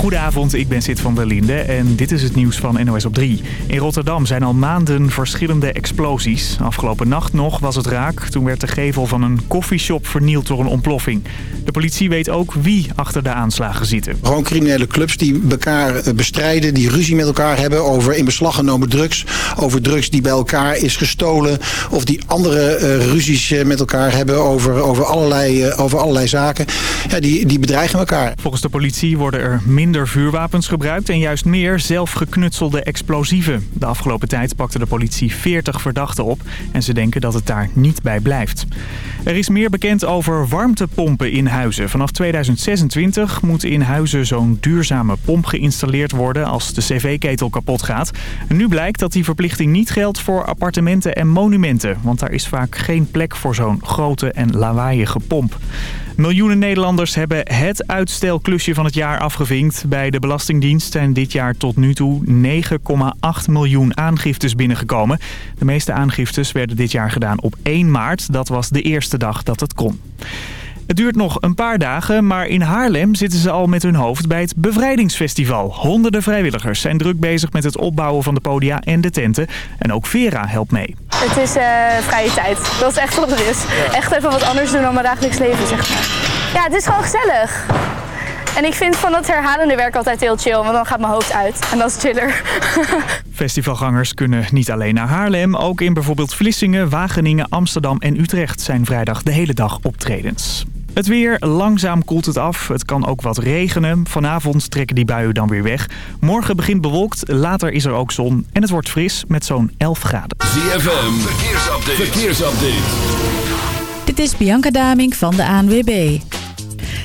Goedenavond, ik ben Sid van der Linde en dit is het nieuws van NOS op 3. In Rotterdam zijn al maanden verschillende explosies. Afgelopen nacht nog was het raak. Toen werd de gevel van een koffieshop vernield door een ontploffing. De politie weet ook wie achter de aanslagen zitten. Gewoon criminele clubs die elkaar eh, bestrijden, die ruzie met elkaar hebben over in beslag genomen drugs. Over drugs die bij elkaar is gestolen. Of die andere uh, ruzies eh, met elkaar hebben over, over, allerlei, uh, over allerlei zaken. Ja, die, die bedreigen elkaar. Volgens de politie worden er minder vuurwapens gebruikt en juist meer zelfgeknutselde explosieven. De afgelopen tijd pakte de politie 40 verdachten op en ze denken dat het daar niet bij blijft. Er is meer bekend over warmtepompen in huizen. Vanaf 2026 moet in huizen zo'n duurzame pomp geïnstalleerd worden als de cv-ketel kapot gaat. Nu blijkt dat die verplichting niet geldt voor appartementen en monumenten. Want daar is vaak geen plek voor zo'n grote en lawaaiige pomp. Miljoenen Nederlanders hebben het uitstelklusje van het jaar afgevinkt. Bij de Belastingdienst zijn dit jaar tot nu toe 9,8 miljoen aangiftes binnengekomen. De meeste aangiftes werden dit jaar gedaan op 1 maart. Dat was de eerste dag dat het kon. Het duurt nog een paar dagen, maar in Haarlem zitten ze al met hun hoofd bij het Bevrijdingsfestival. Honderden vrijwilligers zijn druk bezig met het opbouwen van de podia en de tenten. En ook Vera helpt mee. Het is uh, vrije tijd. Dat is echt wat het is. Echt even wat anders doen dan mijn dagelijks leven, zeg maar. Ja, het is gewoon gezellig. En ik vind van dat herhalende werk altijd heel chill, want dan gaat mijn hoofd uit. En dat is chiller. Festivalgangers kunnen niet alleen naar Haarlem. Ook in bijvoorbeeld Vlissingen, Wageningen, Amsterdam en Utrecht zijn vrijdag de hele dag optredens. Het weer, langzaam koelt het af. Het kan ook wat regenen. Vanavond trekken die buien dan weer weg. Morgen begint bewolkt, later is er ook zon. En het wordt fris met zo'n 11 graden. ZFM, verkeersupdate. verkeersupdate. Dit is Bianca Daming van de ANWB.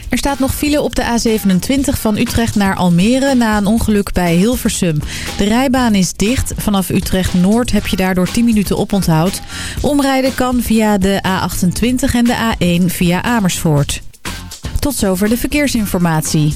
Er staat nog file op de A27 van Utrecht naar Almere na een ongeluk bij Hilversum. De rijbaan is dicht. Vanaf Utrecht Noord heb je daardoor 10 minuten oponthoud. Omrijden kan via de A28 en de A1 via Amersfoort. Tot zover de verkeersinformatie.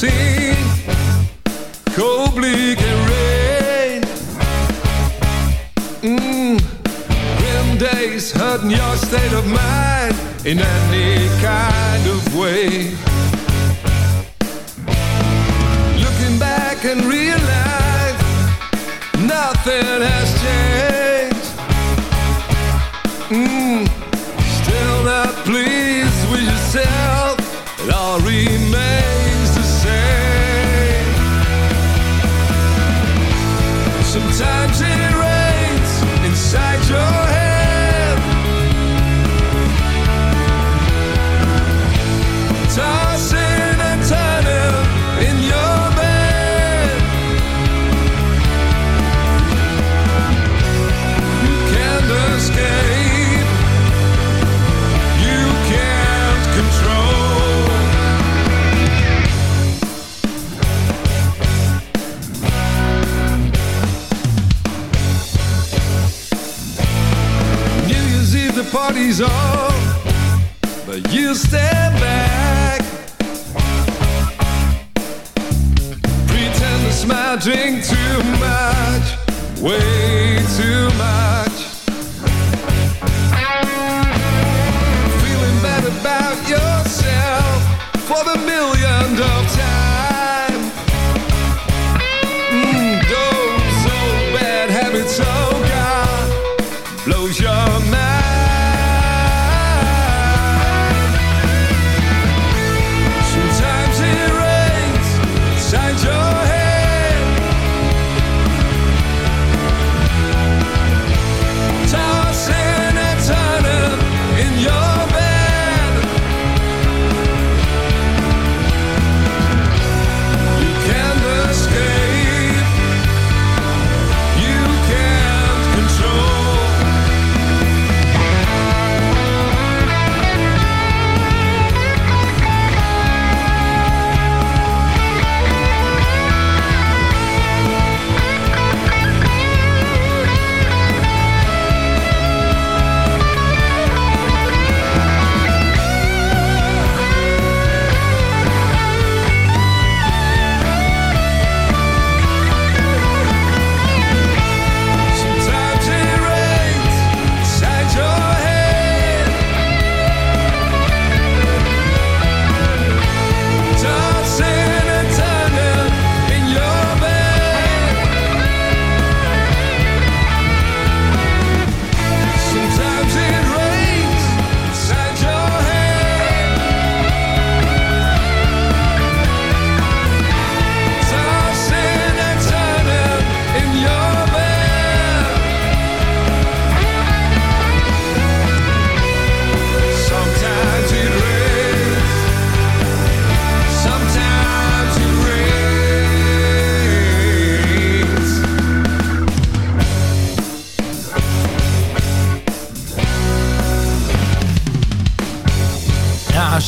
Seventeen, cold, bleak, and rain. Mm. Grim days hurting your state of mind in any kind of way. Looking back and realize nothing has changed. Mm. Still not pleased with yourself, it all remains. Party's on But you stand back. Pretend to smile, drink too much Way too much. Feeling bad about yourself For the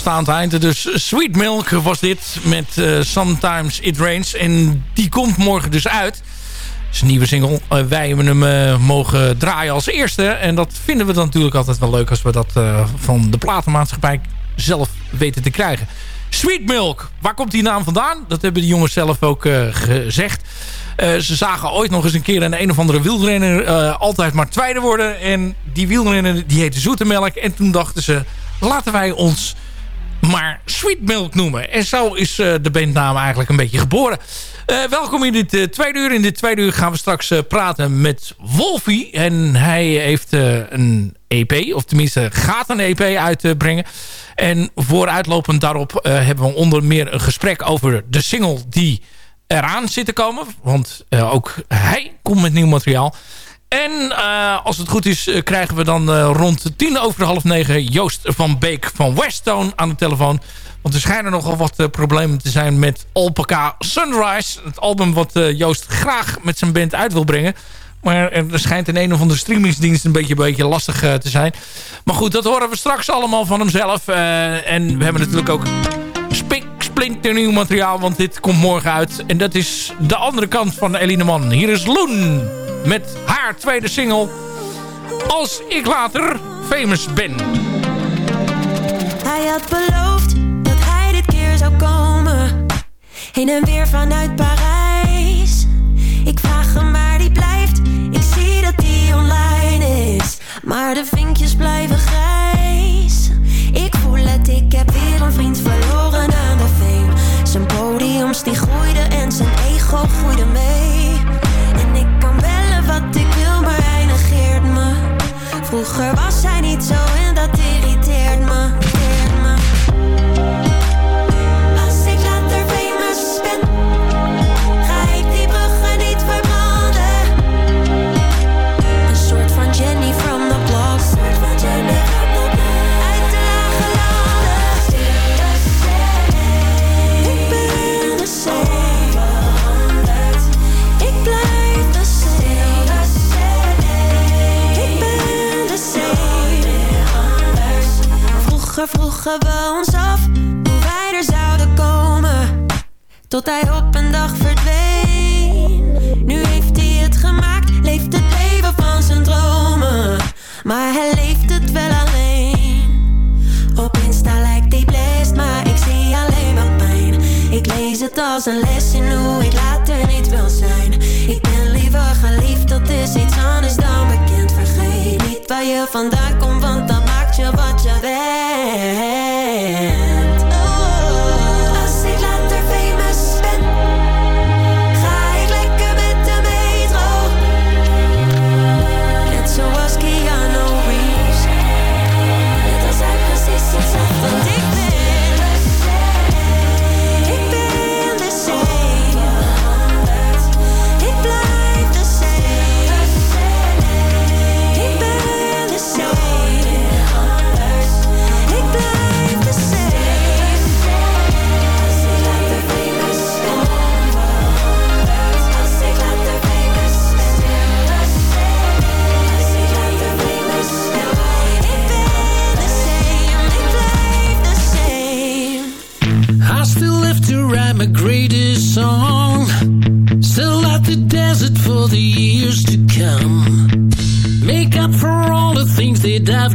aanstaand eind. Dus Sweet Milk was dit met Sometimes It Rains. En die komt morgen dus uit een nieuwe single. Uh, wij hebben hem uh, mogen draaien als eerste. En dat vinden we dan natuurlijk altijd wel leuk... als we dat van de platenmaatschappij zelf weten te krijgen. Sweet Milk, waar komt die naam vandaan? Dat hebben de jongens zelf ook gezegd. ze zagen ooit nog eens een keer een een of andere wielrenner... altijd maar tweede worden. En die wielrenner die heette Zoetemelk. En toen dachten ze, laten wij ons maar Sweet Milk noemen. En zo is de bandnaam eigenlijk een beetje geboren. Uh, welkom in dit uh, tweede uur. In dit tweede uur gaan we straks praten met Wolfie. En hij heeft een EP, of tenminste gaat een EP uitbrengen. en vooruitlopend daarop hebben we onder meer een gesprek over de single die eraan zit te komen. Want ook hij komt met nieuw materiaal. En als het goed is krijgen we dan rond tien over half negen Joost van Beek van Westone aan de telefoon. Want er schijnen nogal wat problemen te zijn met Alpaca Sunrise. Het album wat Joost graag met zijn band uit wil brengen. Maar er schijnt in een of andere streamingsdienst een beetje, een beetje lastig te zijn. Maar goed, dat horen we straks allemaal van hemzelf. en we hebben natuurlijk ook spik, splinter nieuw materiaal. Want dit komt morgen uit. En dat is de andere kant van Eline Man. Hier is Loen met haar tweede single. Als ik later famous ben. Hij had beloofd zou komen. Heen en weer vanuit Parijs. Ik vraag hem waar die blijft. Ik zie dat die online is. Maar de vinkjes blijven grijs. Ik voel het, ik heb weer een vriend verloren aan de fame. Zijn podiums die groeiden en zijn ego groeide mee. Vroeger was hij niet zo en dat irriteert me. Vroegen we ons af hoe wij er zouden komen. Tot hij op een dag verdween. Nu heeft hij het gemaakt, leeft het leven van zijn dromen. Maar hij leeft het wel alleen. Op Insta lijkt hij blessed, maar ik zie alleen maar pijn. Ik lees het als een les in hoe ik later niet wil zijn. Ik ben liever geliefd, dat is iets anders dan bekend. Vergeet niet waar je vandaan komt, want dan maakt je wat je bent.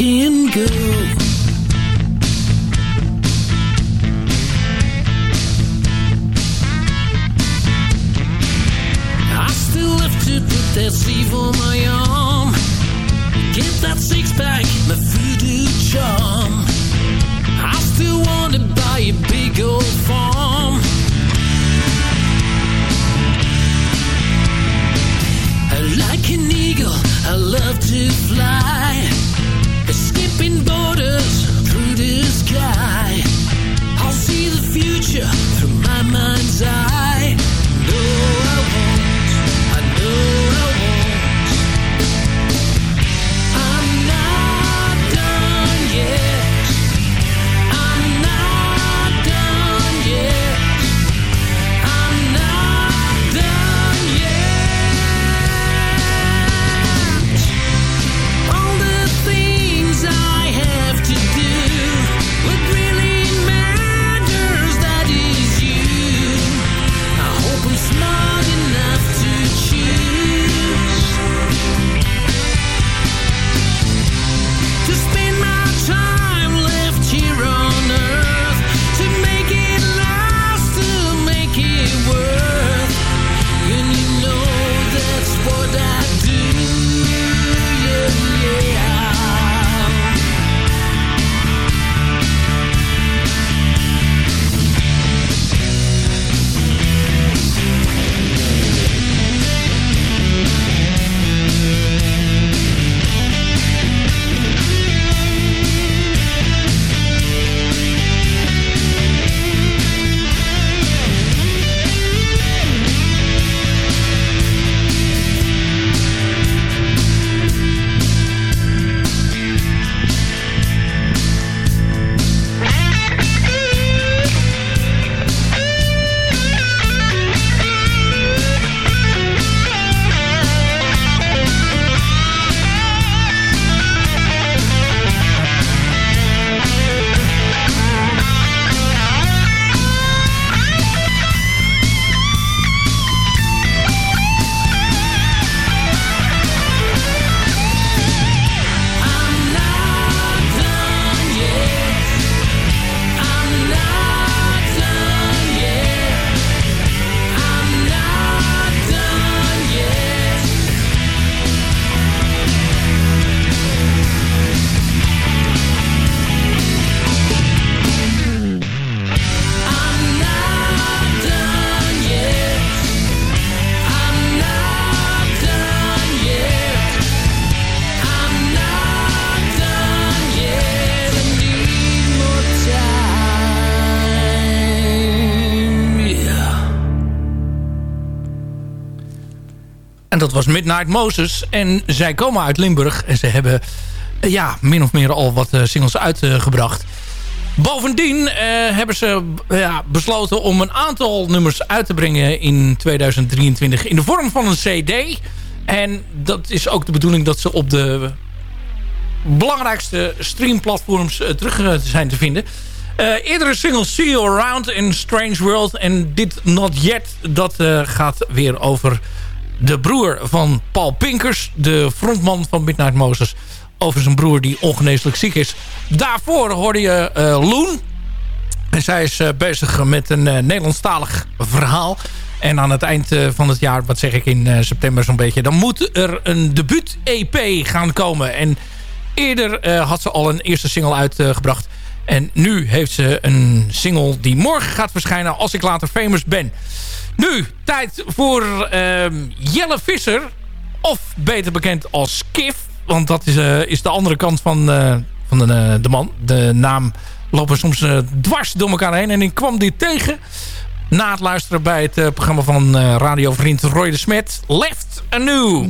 European girl dat was Midnight Moses. En zij komen uit Limburg. En ze hebben ja, min of meer al wat singles uitgebracht. Bovendien hebben ze ja, besloten om een aantal nummers uit te brengen in 2023 in de vorm van een cd. En dat is ook de bedoeling dat ze op de belangrijkste streamplatforms terug zijn te vinden. Eerdere singles See You Around in Strange World en dit Not Yet, dat gaat weer over de broer van Paul Pinkers, de frontman van Midnight Moses, over zijn broer die ongeneeslijk ziek is. Daarvoor hoorde je Loon. En zij is bezig met een Nederlandstalig verhaal. En aan het eind van het jaar, wat zeg ik in september zo'n beetje... dan moet er een debuut-EP gaan komen. En eerder had ze al een eerste single uitgebracht. En nu heeft ze een single die morgen gaat verschijnen als ik later famous ben. Nu, tijd voor uh, Jelle Visser. Of beter bekend als Kif. Want dat is, uh, is de andere kant van, uh, van de, uh, de, man. De naam lopen soms dwars door elkaar heen. En ik kwam dit tegen na het luisteren bij het programma van radiovriend Roy de Smet. Left Anew.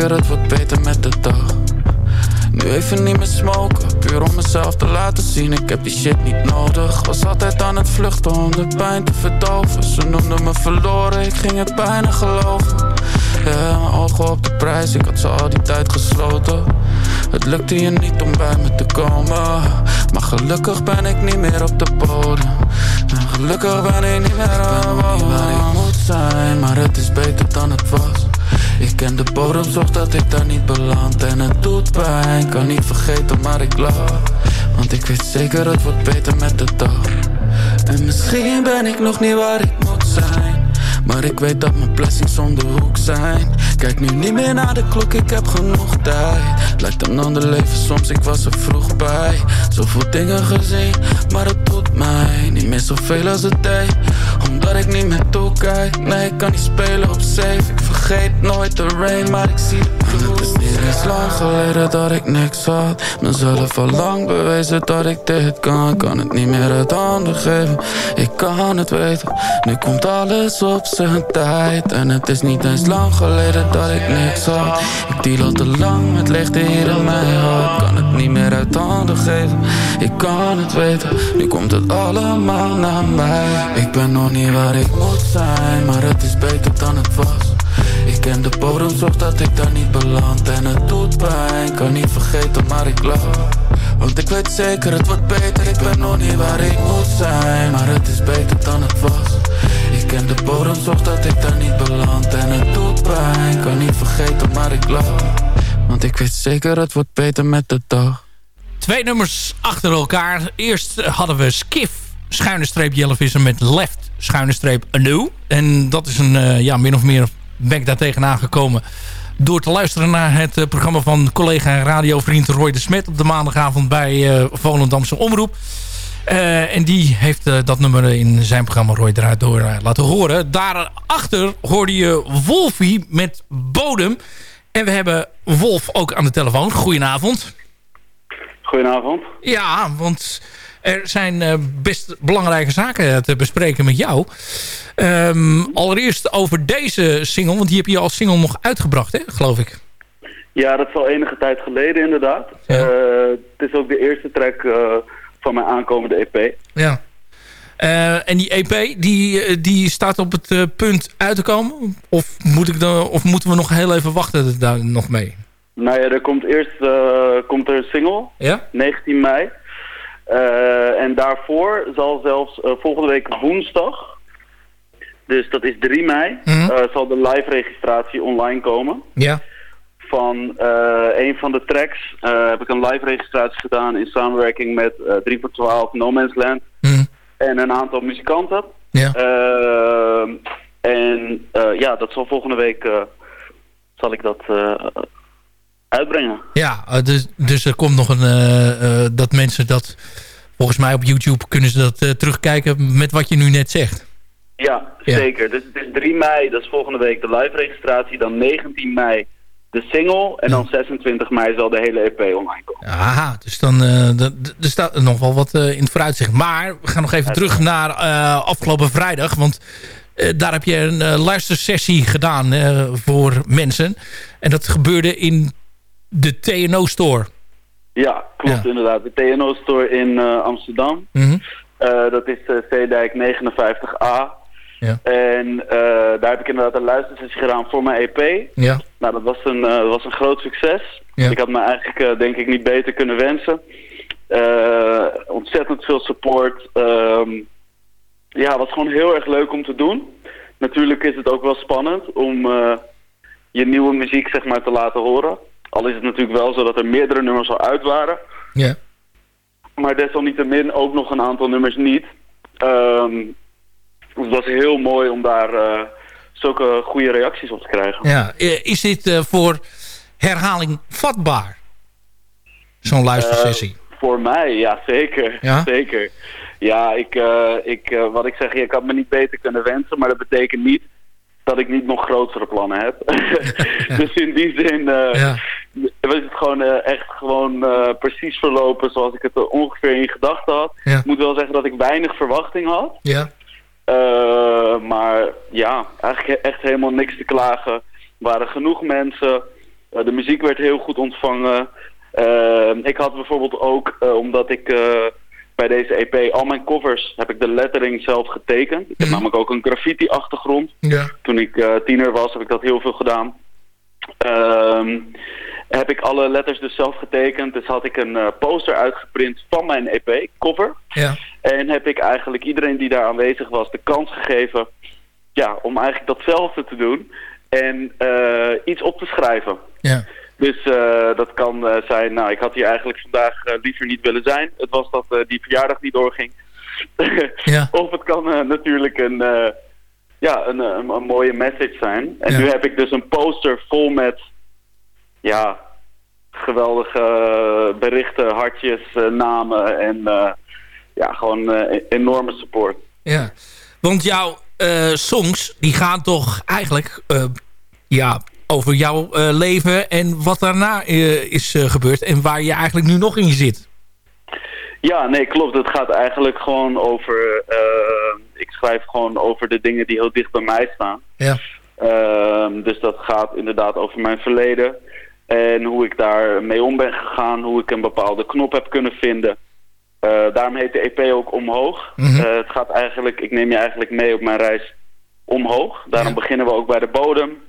Zeker, het wordt beter met de dag. Nu even niet meer smoken, puur om mezelf te laten zien. Ik heb die shit niet nodig. Was altijd aan het vluchten om de pijn te verdoven. Ze noemden me verloren, ik ging het bijna geloven. Ja, mijn ogen op de prijs, ik had ze al die tijd gesloten. Het lukte je niet om bij me te komen. Maar gelukkig ben ik niet meer op de en Gelukkig ben ik niet meer aan waar ik moet zijn. Maar het is beter dan het was ik ken de bodem, zorg dat ik daar niet beland. En het doet pijn, kan niet vergeten, maar ik lach. Want ik weet zeker, het wordt beter met de dag. En misschien ben ik nog niet waar ik moet zijn. Maar ik weet dat mijn blessings om de hoek zijn. Kijk nu niet meer naar de klok, ik heb genoeg tijd. Lijkt een ander leven soms, ik was er vroeg bij. Zoveel dingen gezien, maar het doet mij Niet meer zoveel als het deed. Omdat ik niet meer toekijk Nee, ik kan niet spelen op safe vergeet nooit de rain, maar ik zie de Het is niet eens lang geleden dat ik niks had. Mezelf al lang bewezen dat ik dit kan. Kan het niet meer uit handen geven. Ik kan het weten. Nu komt alles op zijn tijd. En het is niet eens lang geleden dat ik niks had. Ik deal al te lang met leegte hier in mijn hart Kan het niet meer uit handen geven. Ik kan het weten. Nu komt het allemaal naar mij. Ik ben nog niet waar ik moet zijn Maar het is beter dan het was ik ken de bodem, zorg dat ik daar niet beland. En het doet pijn, kan niet vergeten, maar ik lach Want ik weet zeker, het wordt beter. Ik ben nog niet waar ik moet zijn Maar het is beter dan het was. Ik ken de bodem, zorg dat ik daar niet beland. En het doet pijn, kan niet vergeten, maar ik lach Want ik weet zeker, het wordt beter met de dag. Twee nummers achter elkaar. Eerst hadden we Skiff, schuine streep Jellevisser met Left, schuine streep Anew. En dat is een, uh, ja, min of meer ben ik daar tegenaan gekomen door te luisteren naar het uh, programma van collega en radiovriend Roy de Smet op de maandagavond bij uh, Volendamse Omroep. Uh, en die heeft dat nummer in zijn programma Roy eruit door laten horen. Daarachter hoorde je Wolfie met Bodem. En we hebben Wolf ook aan de telefoon. Goedenavond. Goedenavond. Ja, want er zijn best belangrijke zaken te bespreken met jou. Um, allereerst over deze single, want die heb je als single nog uitgebracht, hè, geloof ik. Ja, dat is al enige tijd geleden inderdaad. Ja. Uh, het is ook de eerste track uh, van mijn aankomende EP. Ja. En die EP, die, die staat op het punt uit te komen? Of, moet ik dan, of moeten we nog heel even wachten daar nog mee? Nou ja, er komt eerst komt er een single, ja? 19 mei. En daarvoor zal zelfs volgende week woensdag dus dat is 3 mei. Mm zal de live registratie online komen. Ja. Van een van de tracks heb ik een live registratie gedaan in samenwerking met 3 voor 12 No Man's Land. Mm. En een aantal muzikanten. Ja. en ja, dat zal volgende week zal ik dat uitbrengen. Ja, dus, dus er komt nog een dat mensen dat volgens mij op YouTube kunnen ze dat terugkijken met wat je nu net zegt. Ja, zeker. Dus het is 3 mei, dat is volgende week de live registratie. Dan 19 mei de single. En dan 26 mei zal de hele EP online komen. Aha, dus dan uh, er staat nog wel wat uh, in het vooruitzicht. Maar we gaan nog even terug naar uh, afgelopen vrijdag. Want daar heb je een luistersessie gedaan voor mensen. En dat gebeurde in de TNO-store. Ja, klopt inderdaad. De TNO-store in Amsterdam. Mm -hmm. dat is Zeedijk 59A. Ja. En uh, daar heb ik inderdaad een luistersessie gedaan voor mijn EP. Ja. Nou, dat was een, uh, was een groot succes. Ja. Ik had me eigenlijk, uh, denk ik, niet beter kunnen wensen. ontzettend veel support. Um, ja, het was gewoon heel erg leuk om te doen. Natuurlijk is het ook wel spannend om je nieuwe muziek zeg maar, te laten horen. Al is het natuurlijk wel zo dat er meerdere nummers al uit waren. Ja. Maar desalniettemin ook nog een aantal nummers niet. Um, het was heel mooi om daar uh, zulke goede reacties op te krijgen. Ja, is dit uh, voor herhaling vatbaar? Zo'n luistersessie? Uh, voor mij, ja zeker. Ja? zeker. Ja, ik, ik, wat ik zeg, ik had me niet beter kunnen wensen, maar dat betekent niet dat ik niet nog grotere plannen heb. ja. Dus in die zin, ja. was het gewoon eh, echt gewoon eh, precies verlopen zoals ik het er ongeveer in gedachten had. Ja. Ik moet wel zeggen dat ik weinig verwachting had. Ja. Eh, maar ja, eigenlijk echt helemaal niks te klagen. Er waren genoeg mensen. Eh, de muziek werd heel goed ontvangen. Eh, ik had bijvoorbeeld ook, eh, omdat ik eh, bij deze EP al mijn covers heb ik de lettering zelf getekend. Ik heb namelijk ook een graffiti achtergrond. Ja. Toen ik eh, tiener was heb ik dat heel veel gedaan. Ehm, heb ik alle letters dus zelf getekend. Dus had ik een eh, poster uitgeprint van mijn EP, cover. Ja. En heb ik eigenlijk iedereen die daar aanwezig was de kans gegeven ja, om eigenlijk datzelfde te doen. En eh, iets op te schrijven. Ja. Dus eh, dat kan eh, zijn, nou ik had hier eigenlijk vandaag eh, liever niet willen zijn. Het was dat die verjaardag niet doorging. Ja. of het kan natuurlijk een, ja, een, een, een mooie message zijn. En Ja. nu heb ik dus een poster vol met ja, geweldige berichten, hartjes, namen en ja, gewoon enorme support. Ja, want jouw songs die gaan toch eigenlijk ja, over jouw eh, leven en wat daarna eh, is eh, gebeurd en waar je eigenlijk nu nog in zit. Ja, nee, klopt. Het gaat eigenlijk gewoon over... ik schrijf gewoon over de dingen die heel dicht bij mij staan. Ja. Ehm, dus dat gaat inderdaad over mijn verleden. En hoe ik daar mee om ben gegaan. Hoe ik een bepaalde knop heb kunnen vinden. Daarom heet de EP ook Omhoog. Mhm. Het gaat eigenlijk... Ik neem je eigenlijk mee op mijn reis omhoog. Daarom beginnen we ook bij de bodem.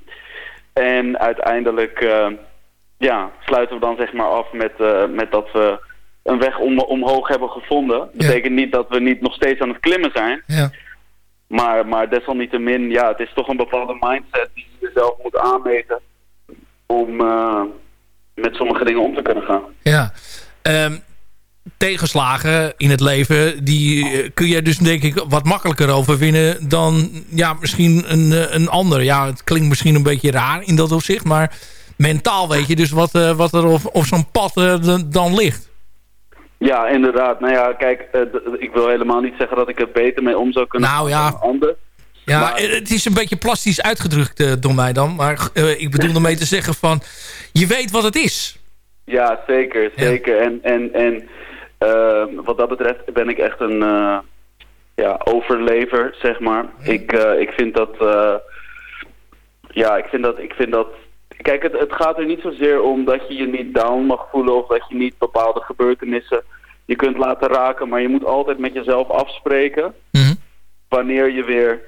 En uiteindelijk... eh, ja, sluiten we dan zeg maar af met, eh, met dat we een weg om, omhoog hebben gevonden. Dat betekent niet dat we niet nog steeds aan het klimmen zijn. Ja. Maar, maar desalniettemin, ja, het is toch een bepaalde mindset die je jezelf moet aanmeten om eh, met sommige dingen om te kunnen gaan. Ja. Ehm, tegenslagen in het leven, die eh, kun je dus denk ik wat makkelijker overwinnen dan ja, misschien een, eh, een ander. Ja, het klinkt misschien een beetje raar in dat opzicht, maar mentaal weet je dus wat, eh, wat er op, op zo'n pad dan ligt. Ja, inderdaad. Nou ja, kijk, ik wil helemaal niet zeggen dat ik er beter mee om zou kunnen Nou ja. dan een ander. Ja, Maar- het is een beetje plastisch uitgedrukt door mij dan. Maar ik bedoel ermee te zeggen van... Je weet wat het is. Ja, zeker, zeker. En, en, en wat dat betreft ben ik echt een eh, ja, overlever, zeg maar. Ik, eh, ik vind dat... eh, ja, ik vind dat... Ik vind dat kijk, het, het gaat er niet zozeer om dat je je niet down mag voelen... of dat je niet bepaalde gebeurtenissen je kunt laten raken. Maar je moet altijd met jezelf afspreken... wanneer je weer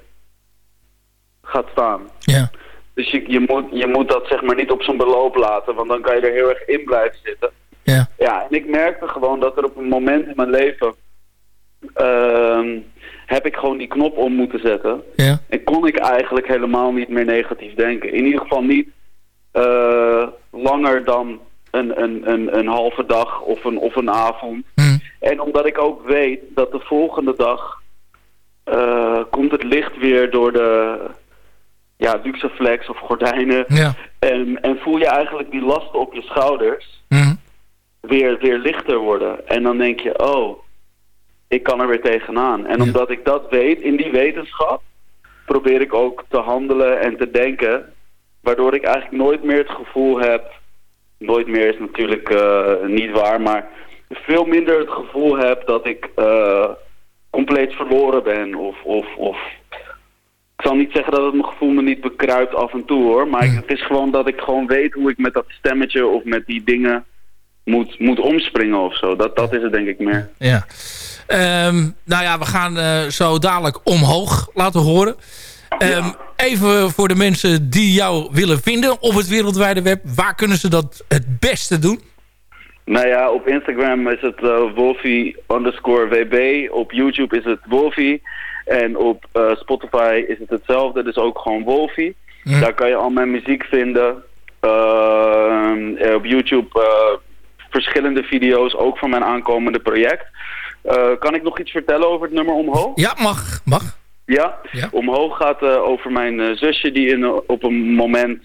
gaat staan. Ja. Dus je, je, moet, je moet dat zeg maar niet op zo'n beloop laten, want dan kan je er heel erg in blijven zitten. Ja. Ja, en ik merkte gewoon dat er op een moment in mijn leven ehm, heb ik gewoon die knop om moeten zetten. Ja. En kon ik eigenlijk helemaal niet meer negatief denken. In ieder geval niet eh, langer dan een, een, een, een halve dag of een, of een avond. En omdat ik ook weet dat de volgende dag eh, komt het licht weer door de ja, Luxaflex of gordijnen. Ja. En, en voel je eigenlijk die lasten op je schouders. Weer, weer lichter worden. En dan denk je, oh, ik kan er weer tegenaan. En omdat ik dat weet, in die wetenschap, probeer ik ook te handelen en te denken. Waardoor ik eigenlijk nooit meer het gevoel heb, nooit meer is natuurlijk eh, niet waar, maar veel minder het gevoel heb dat ik eh, compleet verloren ben. Of, of, of ik zal niet zeggen dat het mijn gevoel me niet bekruipt af en toe hoor. Maar het is gewoon dat ik gewoon weet hoe ik met dat stemmetje of met die dingen moet, moet omspringen of zo. Dat, dat is het denk ik meer. Ja. Ehm, nou ja, we gaan eh, zo dadelijk omhoog laten horen. Ehm, Even voor de mensen die jou willen vinden op het wereldwijde web. Waar kunnen ze dat het beste doen? Nou ja, op Instagram is het Wolfie underscore WB. Op YouTube is het Wolfie. En op eh, Spotify is het hetzelfde, dus ook gewoon Wolfie. Daar kan je al mijn muziek vinden. Ehm, eh, op YouTube verschillende video's, ook van mijn aankomende project. Eh, kan ik nog iets vertellen over het nummer Omhoog? Ja, mag. mag. Ja, omhoog gaat eh, over mijn eh, zusje die in, op een moment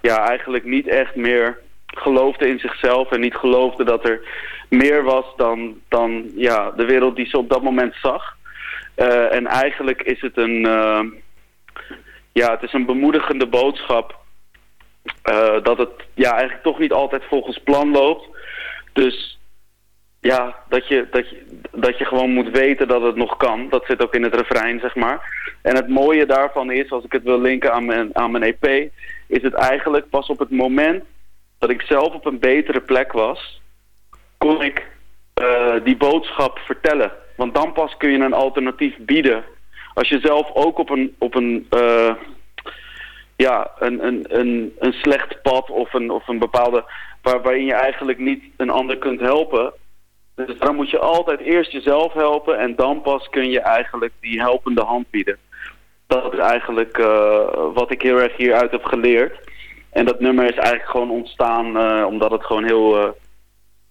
ja, eigenlijk niet echt meer geloofde in zichzelf en niet geloofde dat er meer was dan, dan ja, de wereld die ze op dat moment zag. En eigenlijk is het een, eh, ja, het is een bemoedigende boodschap eh, dat het ja, eigenlijk toch niet altijd volgens plan loopt. Dus ja, dat je, dat, je, dat je gewoon moet weten dat het nog kan. Dat zit ook in het refrein, zeg maar. En het mooie daarvan is, als ik het wil linken aan mijn, aan mijn EP... is het eigenlijk pas op het moment dat ik zelf op een betere plek was... kon ik uh, die boodschap vertellen. Want dan pas kun je een alternatief bieden. Als je zelf ook op een, op een, uh, ja, een, een, een, een slecht pad of een, of een bepaalde... Waar, waarin je eigenlijk niet een ander kunt helpen... Dus dan moet je altijd eerst jezelf helpen en dan pas kun je eigenlijk die helpende hand bieden. Dat is eigenlijk uh, wat ik heel erg hieruit heb geleerd. En dat nummer is eigenlijk gewoon ontstaan uh, omdat het gewoon heel, uh,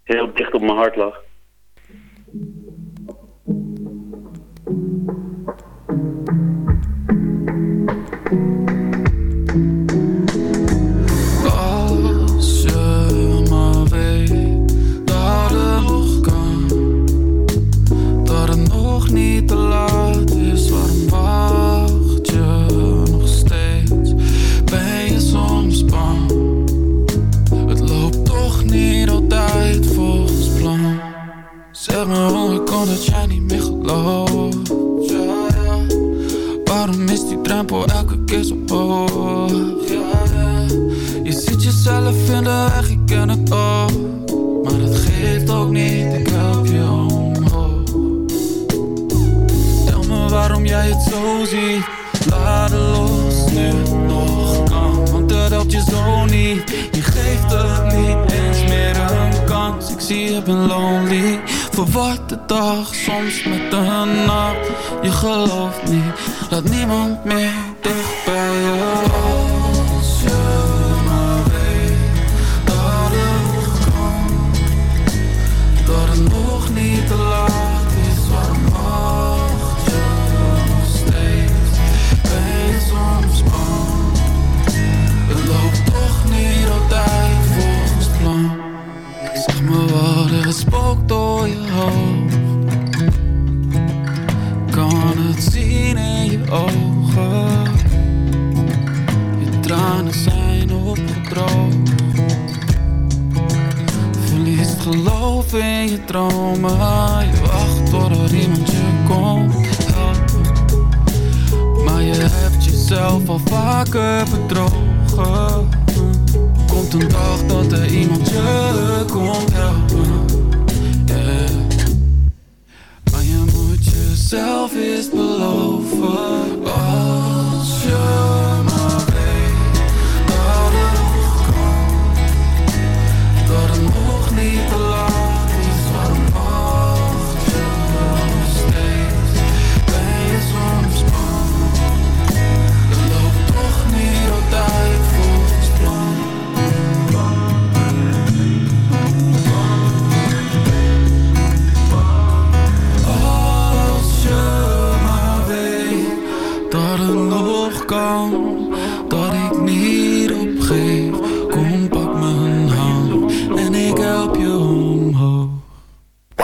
heel dicht op mijn hart lag. Zeg me hoe komt dat jij niet meer gelooft? Ja, ja. Waarom is die drempel elke keer zo hoog? Ja. Je ziet jezelf in de weg, ik ken het ook. Maar dat geeft ook niet, ik help je omhoog. Tel me waarom jij het zo ziet. Laat los nu nog kan. Want dat helpt je zo niet. Je geeft het niet eens meer een Ik zie je ben lonely. Verwacht de dag, soms met de nacht. Je gelooft niet, laat niemand meer dicht bij je. In je dromen. Je wacht totdat iemand je komt helpen. Maar je hebt jezelf al vaker bedrogen. Komt een dag dat er iemand je komt helpen. Maar je moet jezelf eerst beloven.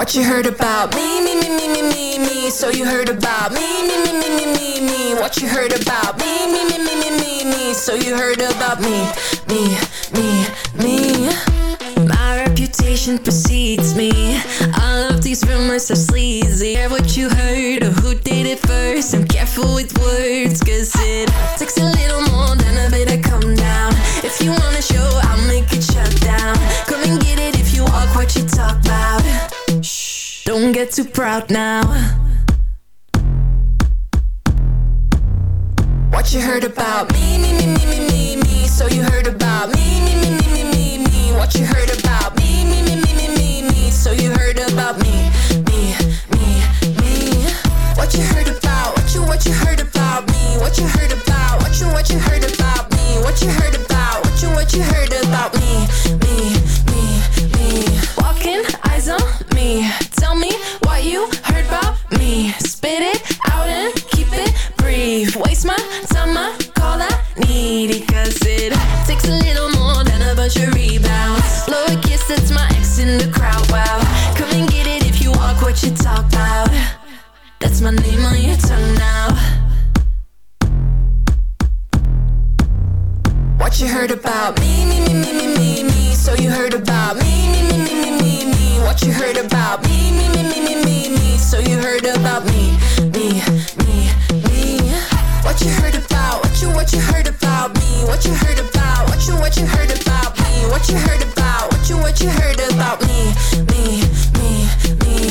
What you heard about me, me, me, me, me, me, me. So you heard about me, me, me, me, me, me, me. What you heard about me, me, me, me, me, me, me. So you heard about me, me, me, me. My reputation precedes me. All of these rumors are sleazy. Hear what you heard or who did it first. I'm careful with words, cause it takes a little more than a bit of come down. If you wanna show, I'll make it shut down. Come and get it if you walk what you talk about. Don't get too proud now. What you heard about me, me, me, me, me, me, me. So you heard about me, me, me, me, me, me, me. What you heard about me, me, me, me, me, me, me. So you heard about me, me, me, me. What you heard about, what you, what you heard about me. What you heard about, what you, what you heard about me. What you heard about, what you, what you heard about me, me, me, me. Walking, eyes on me. Tell me what you heard about me. Spit it out and keep it brief. Waste my time, I call that it takes a little more than a bunch of rebounds. Blow a kiss, that's my ex in the crowd. Wow. Come and get it if you walk what you talk about. That's my name on your tongue now. What you heard about me, me, me, me, me, me, me. So you heard about me, me, me, me, me, me, me. What you heard about me, me, me, me, me, me, me. So you heard about me, me, me, me. What you heard about? What you, what you heard about me? What you heard about? What you, what you heard about me? What you heard about? What you, what you heard about me, me, me, me.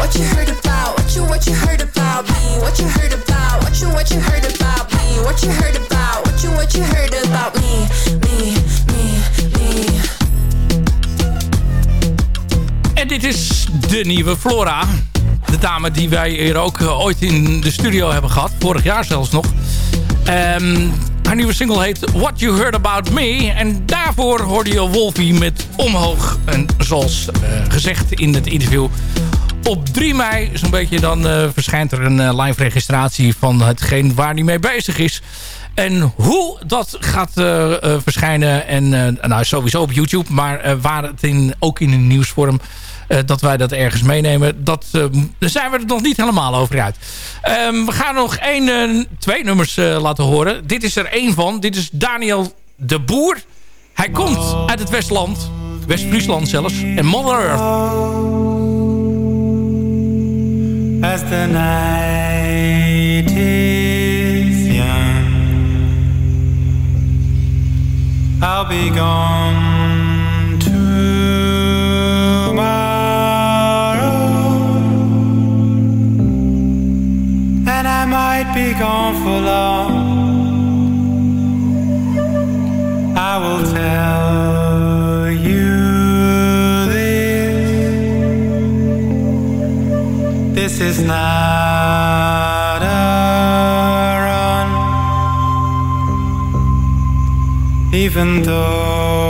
What you heard about? What you, what you heard about me? What you heard about? What you, what you heard about me? What you heard about? What you, what you heard about dit is de nieuwe Flora. De dame die wij hier ook eh, ooit in de studio hebben gehad. Vorig jaar zelfs nog. Ehm, haar nieuwe single heet What You Heard About Me. En daarvoor hoorde je Wolfie met Omhoog. En zoals eh, gezegd in het interview... Op 3 mei, zo'n beetje, dan eh, verschijnt er een live registratie van hetgeen waar hij mee bezig is. En hoe dat gaat verschijnen, en nou, sowieso op YouTube, maar waar het in, ook in een nieuwsvorm, dat wij dat ergens meenemen, dat, eh, daar zijn we er nog niet helemaal over uit. Ehm, we gaan nog één, eh, twee nummers eh, laten horen. Dit is er één van. Dit is Daniel de Boer. Hij komt uit het Westland, West-Friesland zelfs, en Mother Earth. As the night is young, I'll be gone might be gone for long. I will tell you this. This is not a run, even though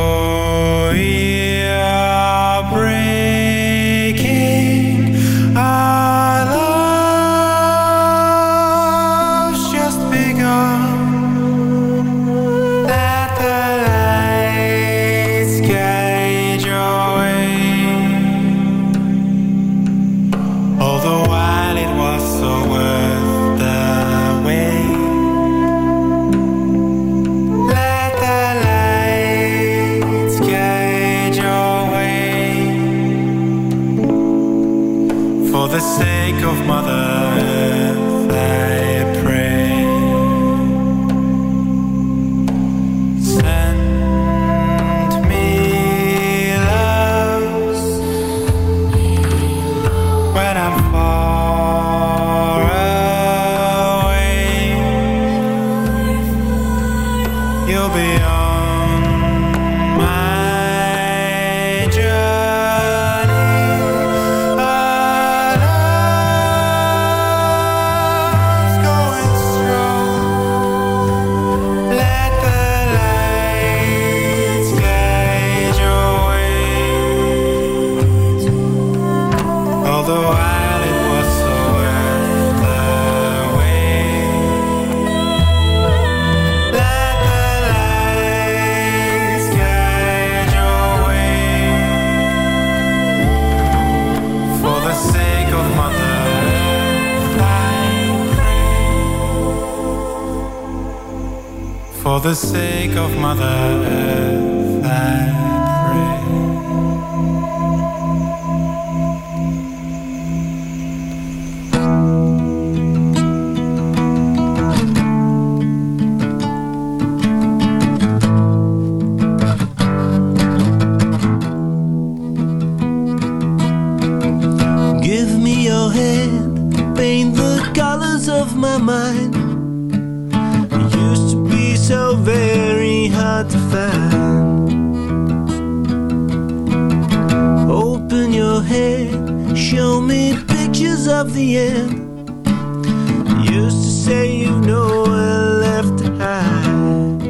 colors of my mind. It used to be so very hard to find. Open your head, show me pictures of the end. You used to say you nowhere left to hide.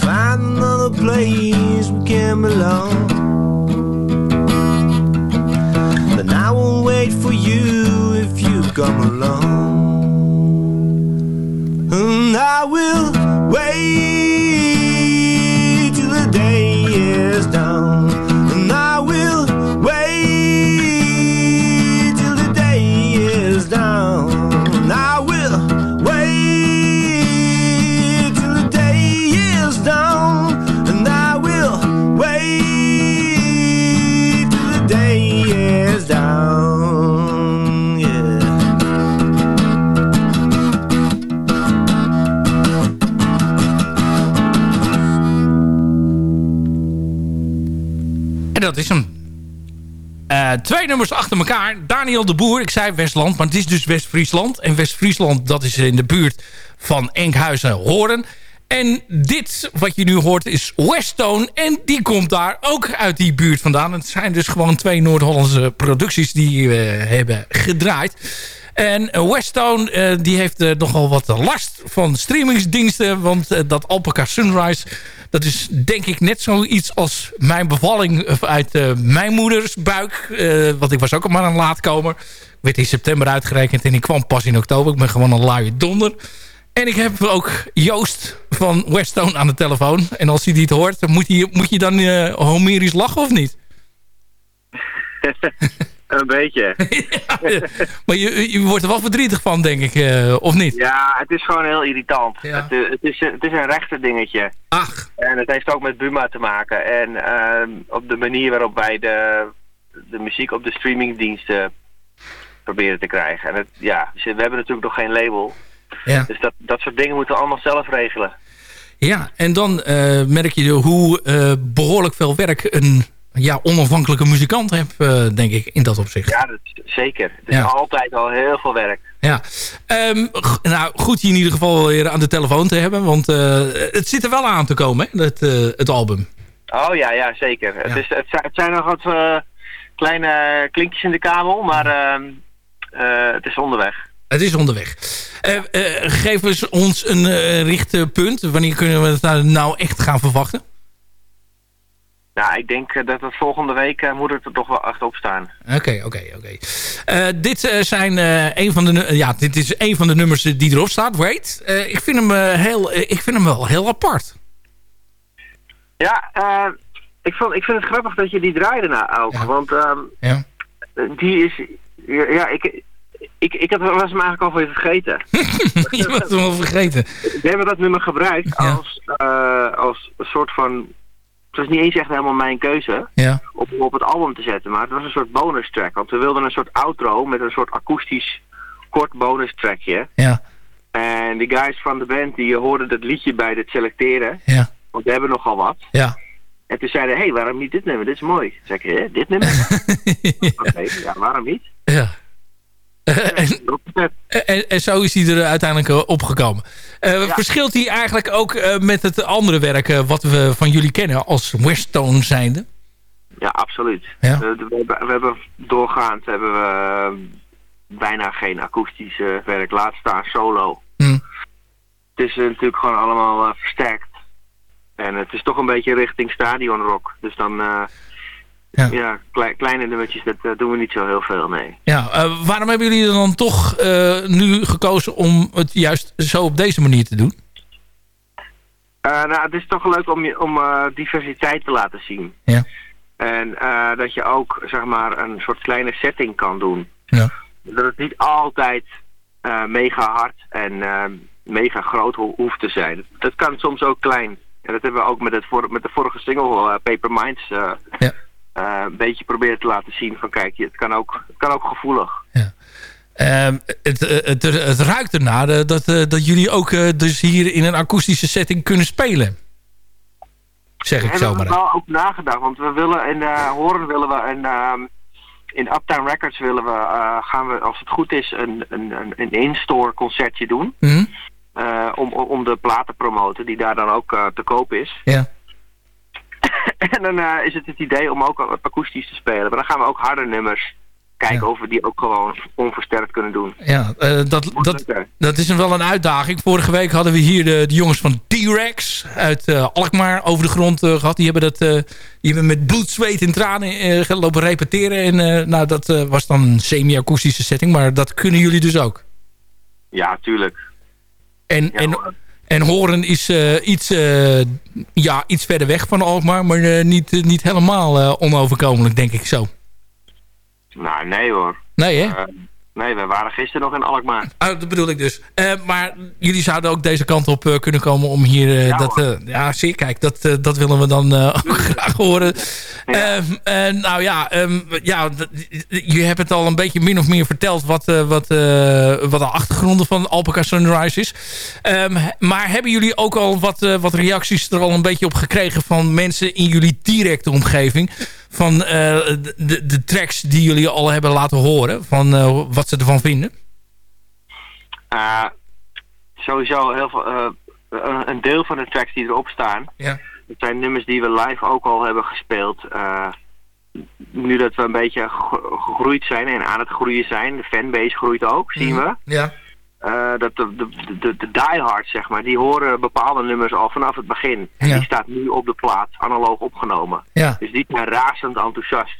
Find another place we can belong. Then I will wait for you come along. And I will wait twee nummers achter elkaar. Daniel de Boer, ik zei Westland, maar het is dus West-Friesland. En West-Friesland, dat is in de buurt van Enkhuizen-Horen. En dit, wat je nu hoort, is Westone. En die komt daar ook uit die buurt vandaan. Het zijn dus gewoon twee Noord-Hollandse producties die we hebben gedraaid. En Westone uh, die heeft uh, nogal wat last van streamingsdiensten. Want uh, dat Alpaca Sunrise, dat is denk ik net zoiets als mijn bevalling uit mijn moeders buik. want ik was ook al maar een laatkomer. Ik werd in september uitgerekend en ik kwam pas in oktober. Ik ben gewoon een luie donder. En ik heb ook Joost van Westone aan de telefoon. En als hij dit hoort, moet je, moet je dan homerisch lachen of niet? Een beetje. ja, maar je, je wordt er wel verdrietig van, denk ik, uh, of niet? Ja, het is gewoon heel irritant. Ja. Het, het, is, het is een rechter dingetje. Ach. En het heeft ook met Buma te maken. En uh, op de manier waarop wij de, de muziek op de streamingdiensten proberen te krijgen. En het, ja, we hebben natuurlijk nog geen label. Ja. Dus dat, dat soort dingen moeten we allemaal zelf regelen. Ja, en dan uh, merk je hoe behoorlijk veel werk een ja, onafhankelijke muzikant heb, uh, denk ik, in dat opzicht. Ja, dat zeker. Het is ja. altijd al heel veel werk. Ja, um, nou goed je in ieder geval weer aan de telefoon te hebben, want uh, het zit er wel aan te komen, hè, het, uh, het album. Oh ja, ja zeker. Ja. Het, is, het, zijn, het zijn nog wat kleine klinkjes in de kabel, maar ehm, het is onderweg. Het is onderweg. geef eens ons een richtpunt. Wanneer kunnen we het nou echt gaan verwachten? Nou, ik denk dat het volgende week uh, moet het er toch wel echt op staan. Oké, oké, oké. Dit uh, zijn een van de ja, dit is een van de nummers die erop staat. Wait, ik vind hem heel, ik vind hem wel heel apart. Ja, ik vond, ik vind het grappig dat je die draaide nou ook, ja. want um, ja. die is, ja, ik, ik, ik had, was hem eigenlijk al voor je vergeten. je was hem al vergeten. We hebben dat nummer gebruikt als, als een soort van was niet eens echt helemaal mijn keuze ja. om op het album te zetten. Maar het was een soort bonus track. Want we wilden een soort outro met een soort akoestisch kort bonus trackje. Ja. En die guys van de band die hoorden dat liedje bij het selecteren. Ja. Want we hebben nogal wat. Ja. En toen zeiden hé, hey, waarom niet dit nummer? Dit is mooi. Toen zei ik, hé, dit nummer? ja. Oké, okay, ja, waarom niet? Ja. en, en, en, zo is hij er uiteindelijk opgekomen. Ja. Verschilt hij eigenlijk ook uh, met het andere werk uh, wat we van jullie kennen als Westone zijnde? Ja, absoluut. Ja? We, we, hebben, we, hebben, doorgaand hebben we bijna geen akoestische werk. Laat staan solo. Hmm. Het is natuurlijk gewoon allemaal versterkt. En het is toch een beetje richting stadionrock. Dus dan ja, ja klei, kleine nummertjes, dat uh, doen we niet zo heel veel, nee. Ja, uh, waarom hebben jullie dan toch uh, nu gekozen om het juist zo op deze manier te doen? nou, het is toch leuk om, je, om diversiteit te laten zien. Ja. En dat je ook, zeg maar, een soort kleine setting kan doen. Ja. Dat het niet altijd mega hard en mega groot ho hoeft te zijn. Dat kan soms ook klein. En dat hebben we ook met, het met de vorige single, Paper Minds... ja een beetje proberen te laten zien van kijk, het kan ook, het kan ook gevoelig. Ja. Um, het, het, het, ruikt ernaar dat, dat jullie ook dus hier in een akoestische setting kunnen spelen. Zeg ik zo maar. We hebben wel ook nagedacht, want we willen in uh, Horen willen we en uh, in Uptown Records willen we, uh, gaan we als het goed is een, een, een in-store concertje doen. Mm -hmm. om, om de platen te promoten die daar dan ook te koop is. Ja. en dan uh, is het het idee om ook akoestisch te spelen. Maar dan gaan we ook harde nummers kijken ja. of we die ook gewoon onversterkt kunnen doen. Ja, uh, dat, dat, dat is wel een uitdaging. Vorige week hadden we hier de, de jongens van T-Rex uit uh, Alkmaar over de grond gehad. Die hebben, dat, die hebben met bloed, zweet en tranen gelopen repeteren. En nou, dat was dan een semi-akoestische setting. Maar dat kunnen jullie dus ook? Ja, tuurlijk. En, ja, en, en Horen is uh, iets, uh, ja, iets verder weg van Alkmaar, maar uh, niet, niet helemaal onoverkomelijk, denk ik zo. Nou, nee hoor. Nee, hè? Nee, we waren gisteren nog in Alkmaar. Oh, dat bedoel ik dus. maar jullie zouden ook deze kant op kunnen komen om hier... ja, dat, ja, zie kijk, dat, dat willen we dan graag horen. Ja. nou ja, um, ja, je hebt het al een beetje min of meer verteld... wat, wat, wat de achtergronden van Alpaca Sunrise is. Um, maar hebben jullie ook al wat, wat reacties er al een beetje op gekregen... van mensen in jullie directe omgeving... van eh, de, de tracks die jullie al hebben laten horen. Van eh, wat ze ervan vinden. Uh, sowieso heel veel, uh, een deel van de tracks die erop staan. Ja. Dat zijn nummers die we live ook al hebben gespeeld. Nu dat we een beetje gegroeid zijn en aan het groeien zijn. De fanbase groeit ook, zien we. Ja. Uh, dat de, de, de, de diehards, zeg maar, die horen bepaalde nummers al vanaf het begin. En Ja. die staat nu op de plaat, analoog opgenomen. Ja. Dus die zijn razend enthousiast.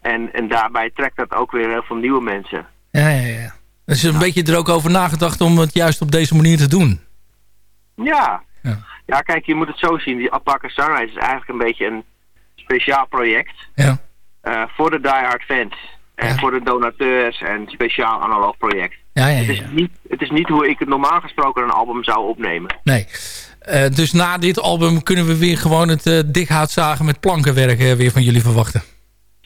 En, en daarbij trekt dat ook weer heel veel nieuwe mensen. Ja, ja, ja. Dus een beetje er ook over nagedacht om het juist op deze manier te doen. Ja. Ja. Ja, kijk, je moet het zo zien. Die Alpaca Sunrise is eigenlijk een beetje een speciaal project. Ja. eh, voor de diehard fans. En voor de donateurs en speciaal analoog project. Ja, ja, Het, is niet, het is niet hoe ik het normaal gesproken een album zou opnemen. Nee. Eh, dus na dit album kunnen we weer gewoon het dikhout zagen met plankenwerk eh, weer van jullie verwachten.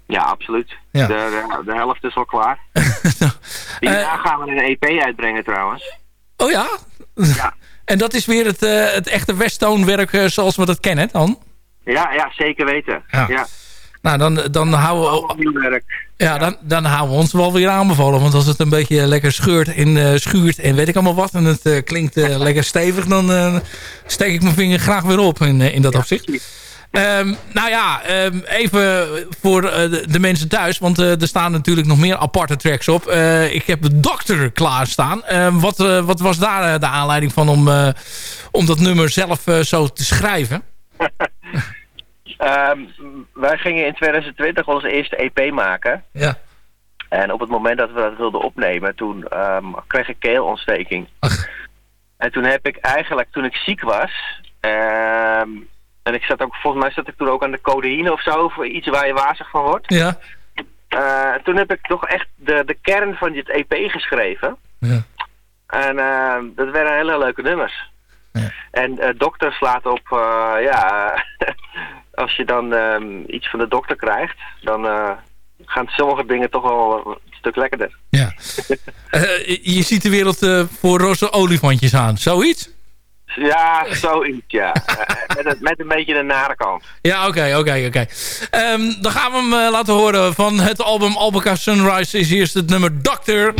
Ja, absoluut. Ja. De, de, de helft is al klaar. Hierna gaan we een EP uitbrengen trouwens. Oh ja? Ja. en dat is weer het, het echte Westone-werk eh, zoals we dat kennen dan? Ja, ja zeker weten. Ja. ja. Nou, dan, dan houden we... Ja, dan, dan houden we ons wel weer aanbevolen. Want als het een beetje lekker scheurt en eh, schuurt en weet ik allemaal wat... en het eh, klinkt eh, lekker stevig... dan steek ik mijn vinger graag weer op in, in dat opzicht. Ehm, nou ja, ehm, even voor de, de mensen thuis. Want er staan natuurlijk nog meer aparte tracks op. Ik heb de Dokter klaarstaan. Ehm, wat, wat was daar de aanleiding van om, om dat nummer zelf zo te schrijven? Ehm, wij gingen in 2020 onze eerste EP maken. Ja. En op het moment dat we dat wilden opnemen, toen ehm, kreeg ik keelontsteking. En toen heb ik eigenlijk, toen ik ziek was, ehm, en ik zat ook, volgens mij zat ik toen ook aan de codeïne of zo, of iets waar je wazig van wordt. Ja. Eh, toen heb ik toch echt de, de kern van dit EP geschreven. Ja. En dat werden hele leuke nummers. En eh, dokter slaat op, eh, ja, als je dan ehm, iets van de dokter krijgt, dan eh, gaan sommige dingen toch wel een stuk lekkerder. Ja. Eh, je ziet de wereld eh, voor roze olifantjes aan. Zoiets? Ja, zoiets, ja. Met, een, met een beetje de nare kant. Ja, oké, oké, oké. Ehm, Dan gaan we hem laten horen van het album Albaca Sunrise. Is eerst het nummer Doctor.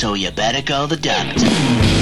So you better call the doctor.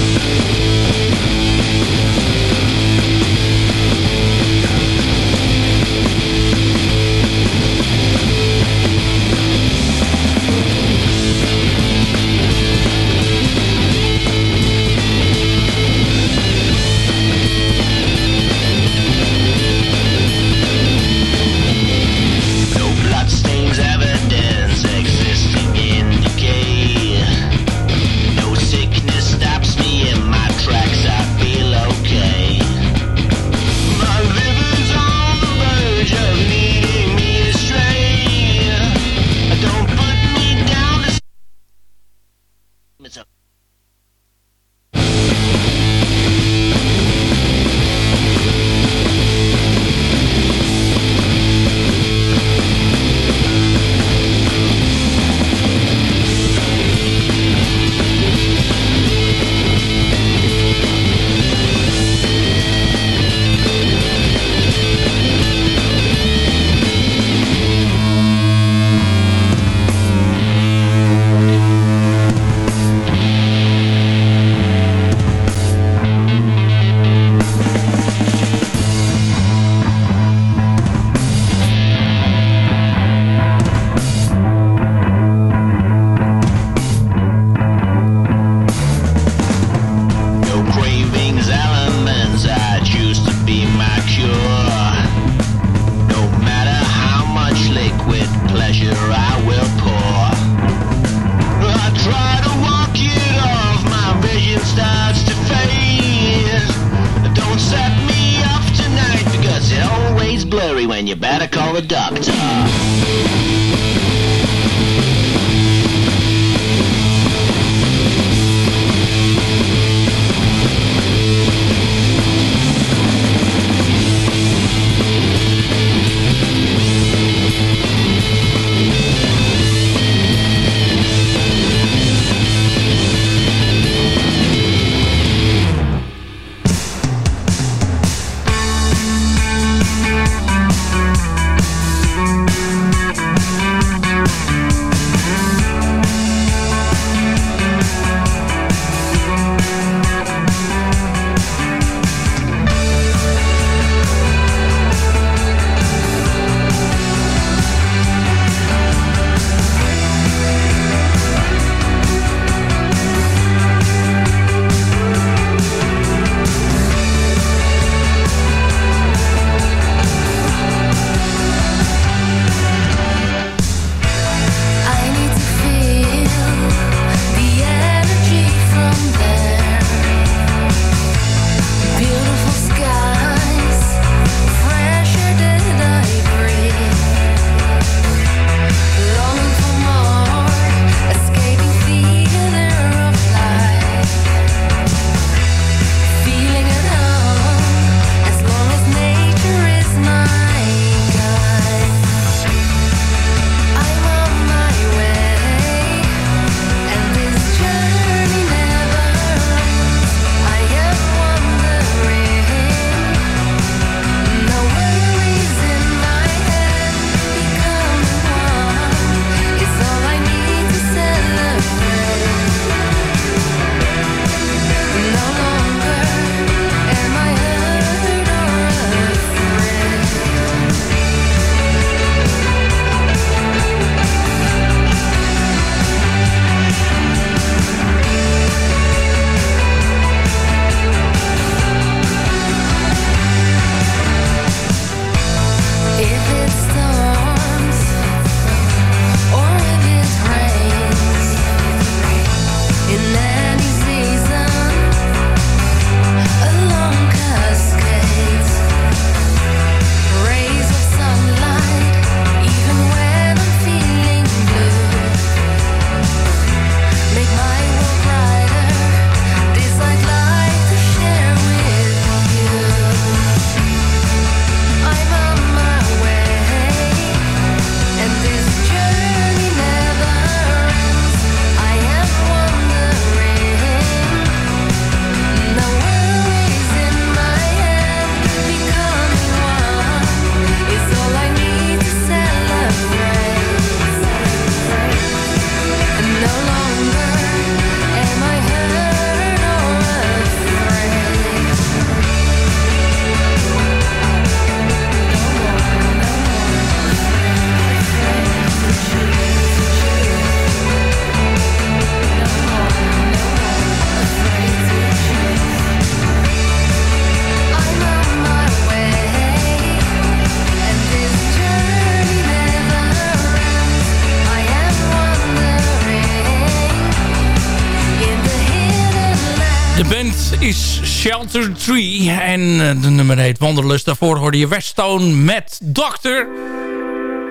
Shelter Tree en eh, de nummer heet Wanderlust. Daarvoor hoorde je Weststone met Doctor.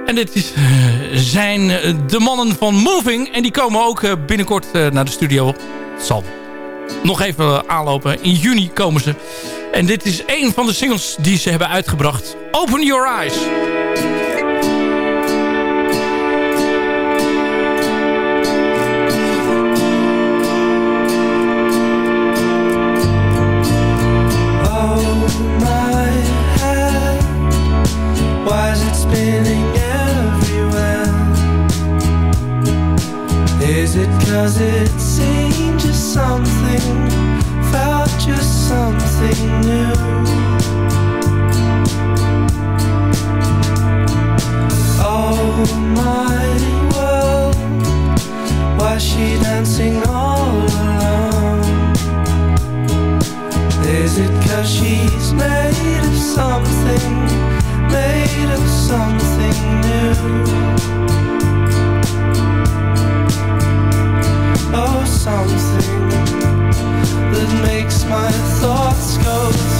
En dit is, eh, zijn eh, de mannen van Moving. En die komen ook binnenkort naar de studio. Zal nog even aanlopen. In juni komen ze. En dit is een van de singles die ze hebben uitgebracht. Open Your Eyes. Is it seem just something, felt just something new? Oh my world, why she dancing all alone? Is it cause she's made of something, made of something new? Oh, something that makes my thoughts go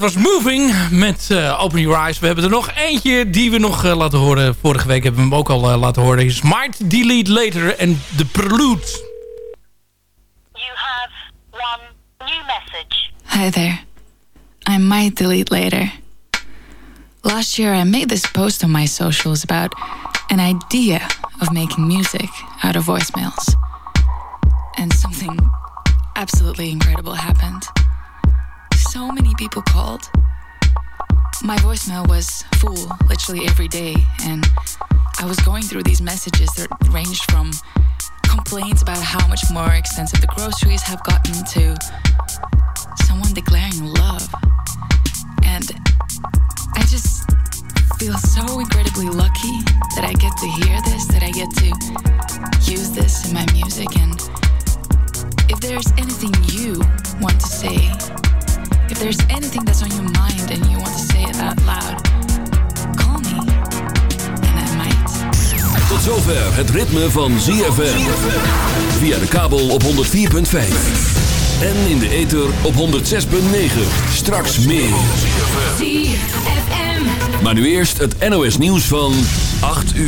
was Moving met eh, Open Your Eyes. We hebben er nog eentje die we nog eh, laten horen. Vorige week hebben we hem ook al eh, laten horen. Is Might Delete Later en The Prelude. Hi there. I might delete later. Last year, I made this post on my socials about an idea of making music out of voicemails. And something absolutely incredible happened. So many people called. My voicemail was full literally every day, and I was going through these messages that ranged from complaints about how much more expensive the groceries have gotten to someone declaring love. And I just feel so incredibly lucky that I get to hear this, that I get to use this in my music. And if there's anything you want to say, if there's anything that's on your mind and you want to say it out loud, call me and I might. Tot zover het ritme van ZFM. Via de kabel op 104.5. En in de ether op 106.9. Straks meer. Maar nu eerst het NOS nieuws van 8 uur.